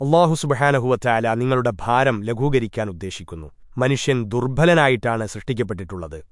അള്ളാഹു സുബഹാനഹുവറ്റായാല നിങ്ങളുടെ ഭാരം ലഘൂകരിക്കാൻ ഉദ്ദേശിക്കുന്നു. മനുഷ്യൻ ദുർബലനായിട്ടാണ് സൃഷ്ടിക്കപ്പെട്ടിട്ടുള്ളത്.